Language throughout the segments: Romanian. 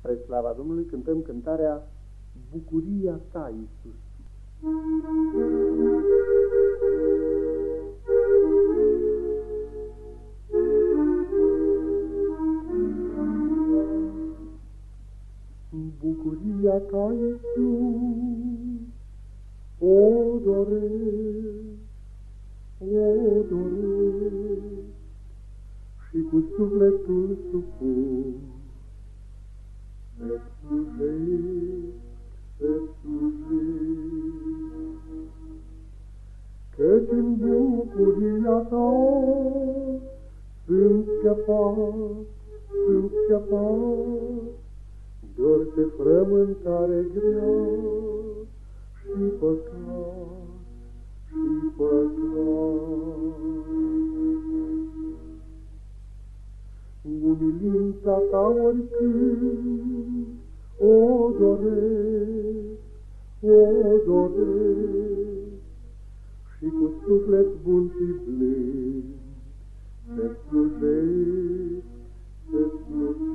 Spre slava Domnului cântăm cântarea Bucuria ta, Iisus. Bucuria ta, Iisus, o doresc, o doresc, și cu sufletul supus, să slujesc, să slujesc. Căci în bucuria ta sunt scăpat, sunt scăpat, doar de frământare grea și păcat, și păcat. Umilința ta oricând, o doresc, o doresc, și cu suflet bun și blând, să slujesc, să slujesc.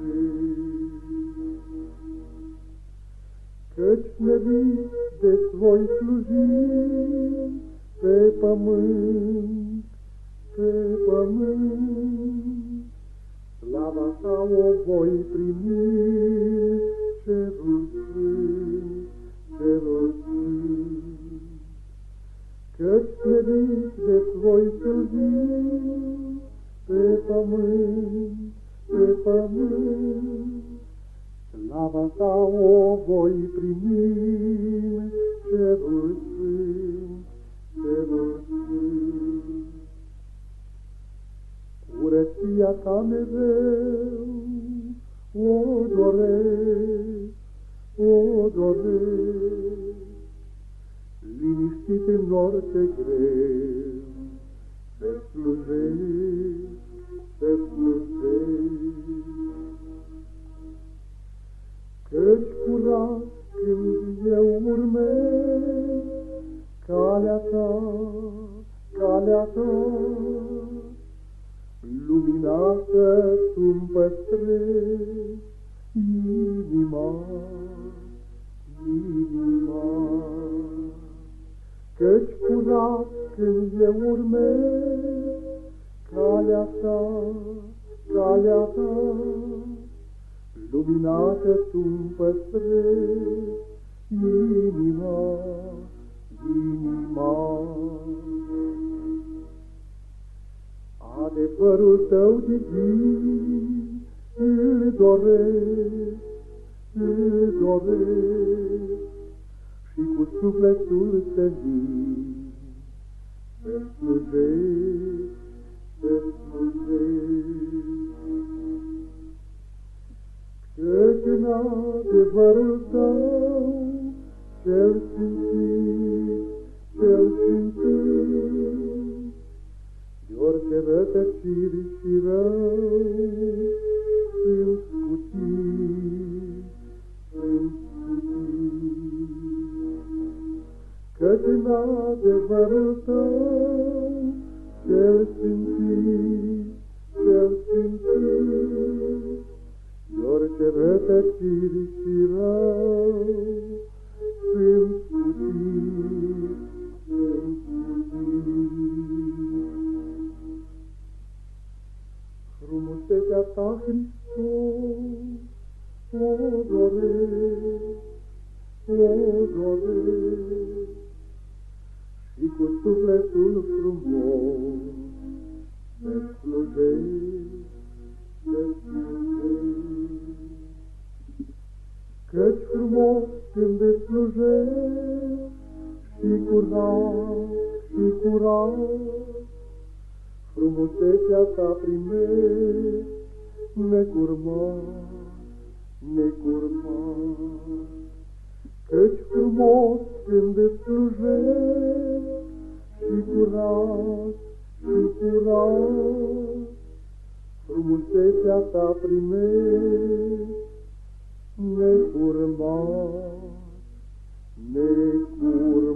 Căci smerit de voi sluji pe pământ, pe pământ, Slava ta o voi primi, cerul sfânt, cerul sfânt. Căci smerit de voi sluji, pe pământ, pe pământ. Slava ta o voi primi, cerul sfânt, ta mereu, o doresc, o doresc, liniștit în orice greu, să slujesc, să slujesc. Căci curat când eu urmez, calea ta, calea ta, luminată tu-mi păstrezi inima, inima. Căci curat când eu urmez calea ta, calea ta, luminată tu-mi păstrezi inima, inima. Adevărul tău divin îl doresc, îl doresc și cu sufletul senin să slujesc, să slujesc. Căci în adevărul tău cel simțit, rătăciri și rău, sunt scutii, sunt scutii. Căci în adevărul tău, cel simțit, cel simțit, orice rătăciri și rău, Hristos, o doresc, o doresc, și cu sufletul frumos te slujesc, te slujesc. Căci frumos când te slujesc, și curat, și curat, frumusețea ta primesc, necurmat, necurmat. Căci frumos când îți slujesc, și curat, și curat, frumusețea ta primesc, necurmat, necurmat.